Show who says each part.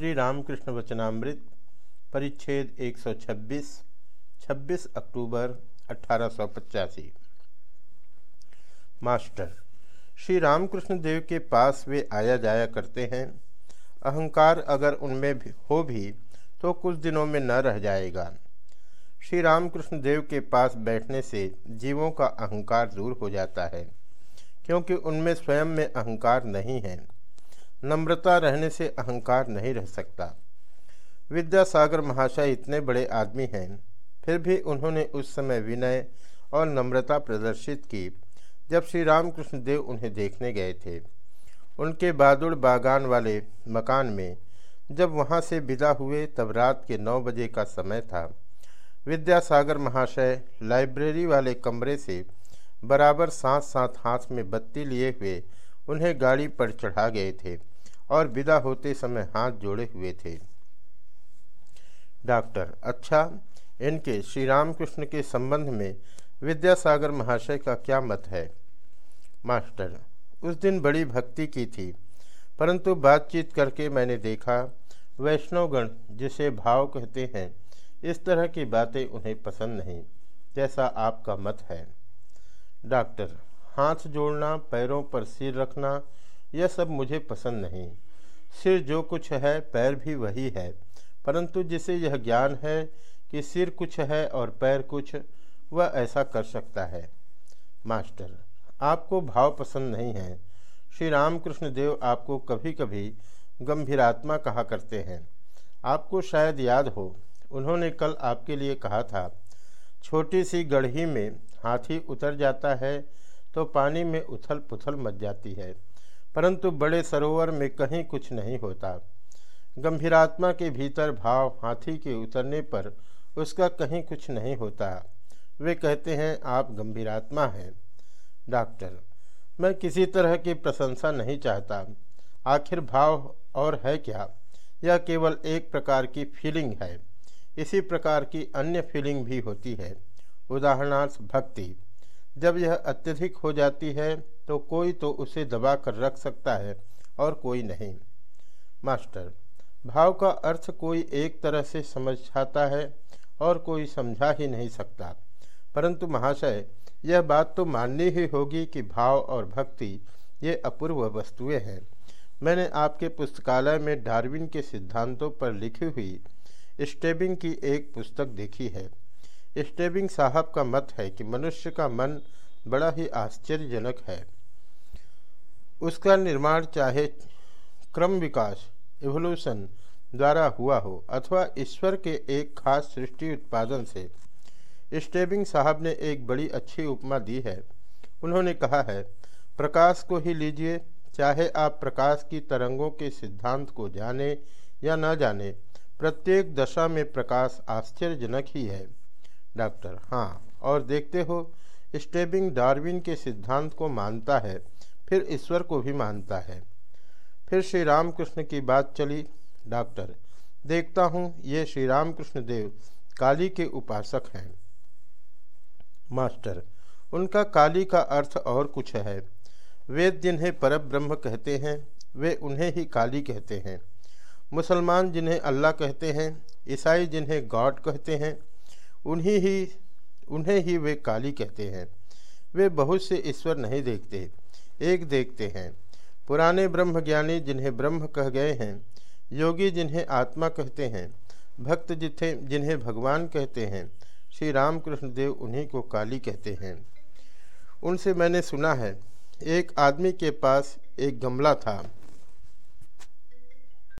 Speaker 1: श्री रामकृष्ण वचनामृत, परिच्छेद 126 26 अक्टूबर अठारह सौ पचासी। मास्टर श्री रामकृष्ण देव के पास वे आया जाया करते हैं। अहंकार अगर उनमें भी हो भी तो कुछ दिनों में न रह जाएगा। श्री रामकृष्ण देव के पास बैठने से जीवों का अहंकार दूर हो जाता है, क्योंकि उनमें स्वयं में अहंकार नहीं है। नम्रता रहने से अहंकार नहीं रह सकता। विद्यासागर महाशय इतने बड़े आदमी हैं, फिर भी उन्होंने उस समय विनय और नम्रता प्रदर्शित की, जब श्री रामकृष्ण देव उन्हें देखने गए थे। उनके बादुड़ बागान वाले मकान में, जब वहाँ से विदा हुए तब रात के नौ बजे का समय था। विद्यासागर महाशय लाइब्रेरी वाले कमरे से बराबर साथ साथ हाथ में बत्ती लिए हुए उन्हें गाड़ी पर चढ़ा गए थे। और विदा होते समय हाथ जोड़े हुए थे। डॉक्टर अच्छा इनके श्री रामकृष्ण के संबंध में विद्यासागर महाशय का क्या मत है? मास्टर, उस दिन बड़ी भक्ति की थी, परंतु बातचीत करके मैंने देखा, वैष्णवगण जिसे भाव कहते हैं, इस तरह की बातें उन्हें पसंद नहीं, जैसा आपका मत है। डॉक्टर, हाथ जोड़ना, पैरों पर सिर रखना यह सब मुझे पसंद नहीं। सिर जो कुछ है, पैर भी वही है। परंतु जिसे यह ज्ञान है कि सिर कुछ है और पैर कुछ, वह ऐसा कर सकता है। मास्टर, आपको भाव पसंद नहीं है। श्री रामकृष्ण देव आपको कभी कभी गंभीरात्मा कहा करते हैं। आपको शायद याद हो, उन्होंने कल आपके लिए कहा था, छोटी सी गढ़ी में हाथी उतर जाता है तो पानी में उथल पुथल मच जाती है। परंतु बड़े सरोवर में कहीं कुछ नहीं होता। गंभीरात्मा के भीतर भाव हाथी के उतरने पर उसका कहीं कुछ नहीं होता। वे कहते हैं, आप गंभीरात्मा हैं। डॉक्टर, मैं किसी तरह की प्रशंसा नहीं चाहता। आखिर भाव और है क्या? यह केवल एक प्रकार की फीलिंग है। इसी प्रकार की अन्य फीलिंग भी होती है। उदाहरणार्थ, भक्ति। जब यह अत्यधिक हो जाती है तो कोई तो उसे दबा कर रख सकता है और कोई नहीं। मास्टर, भाव का अर्थ कोई एक तरह से समझ आता है और कोई समझा ही नहीं सकता। परंतु महाशय, यह बात तो माननी ही होगी कि भाव और भक्ति ये अपूर्व वस्तुएँ हैं। मैंने आपके पुस्तकालय में डार्विन के सिद्धांतों पर लिखी हुई स्टेबिंग की एक पुस्तक देखी है। स्टेबिंग साहब का मत है कि मनुष्य का मन बड़ा ही आश्चर्यजनक है। उसका निर्माण चाहे क्रम विकास एवोल्यूशन द्वारा हुआ हो अथवा ईश्वर के एक खास सृष्टि उत्पादन से। स्टेबिंग साहब ने एक बड़ी अच्छी उपमा दी है। उन्होंने कहा है, प्रकाश को ही लीजिए, चाहे आप प्रकाश की तरंगों के सिद्धांत को जाने या न जाने, प्रत्येक दशा में प्रकाश आश्चर्यजनक ही है। डॉक्टर हाँ और देखते हो, स्टेबिंग डार्विन के सिद्धांत को मानता है। फिर ईश्वर को भी मानता है। फिर श्री रामकृष्ण की बात चली, डॉक्टर, देखता हूँ ये श्री रामकृष्ण देव काली के उपासक हैं। मास्टर, उनका काली का अर्थ और कुछ है। वेद जिन्हें परब ब्रह्म कहते हैं, वे उन्हें ही काली कहते हैं। मुसलमान जिन्हें अल्लाह कहते हैं, ईसाई जिन्हें गॉड कहते हैं, उन्हीं ही, उन्हें ही वे काली कहते हैं। वे बहुत से ईश्वर नहीं देखते। एक देखते हैं। पुराने ब्रह्मज्ञानी जिन्हें ब्रह्म कह गए हैं, योगी जिन्हें आत्मा कहते हैं, भक्त जिथे, जिन्हें भगवान कहते हैं श्री रामकृष्ण देव उन्हीं को काली कहते हैं। उनसे मैंने सुना है, एक आदमी के पास एक गमला था।